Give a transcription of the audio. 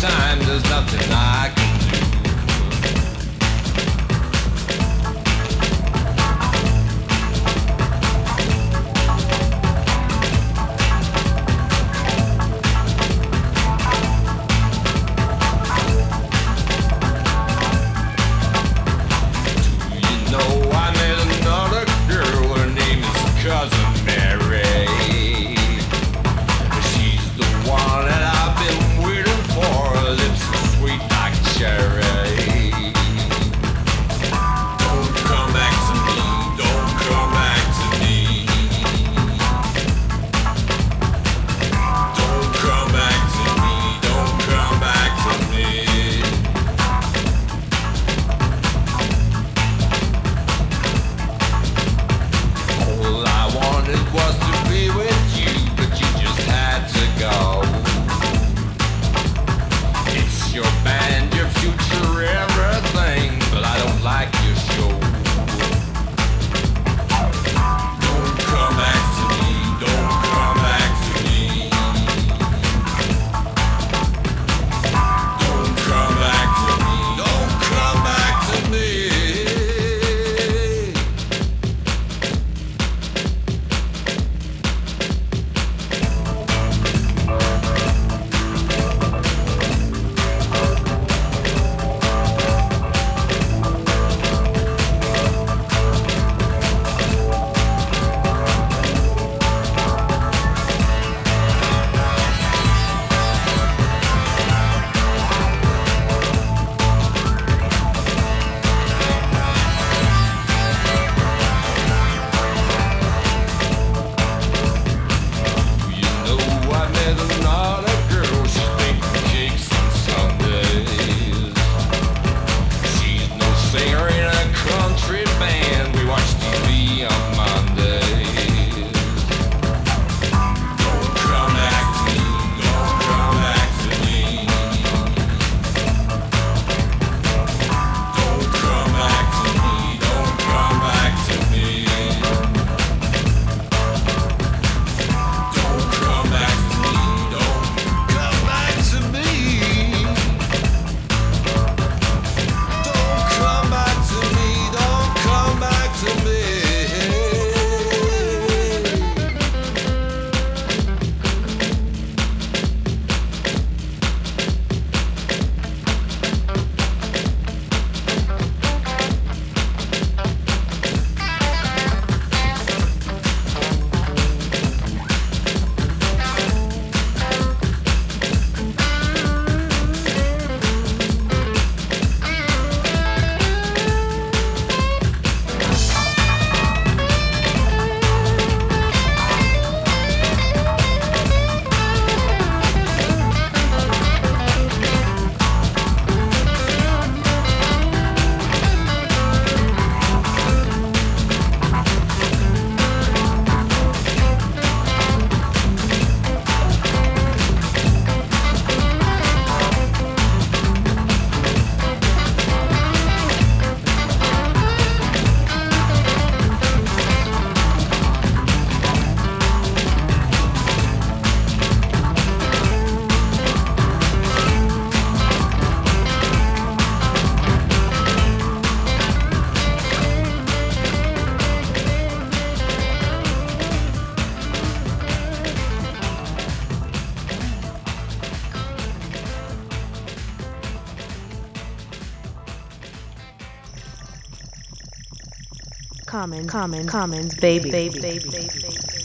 time, there's nothing I can Common, common, commons, baby, baby, baby, baby.